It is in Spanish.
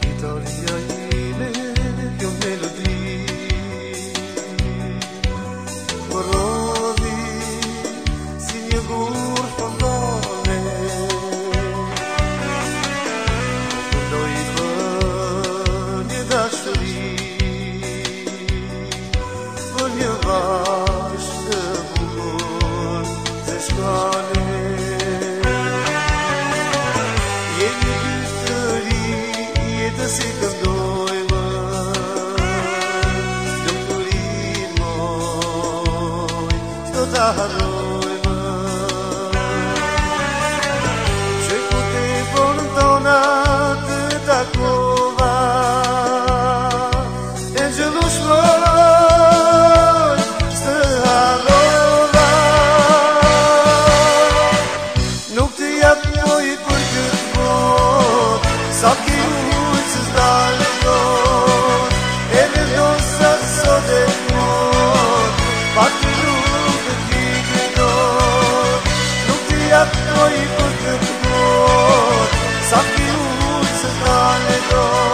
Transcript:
guitarja yine jo melodi Provi si njegovu Allah'a cu cât Să fiu țăranilor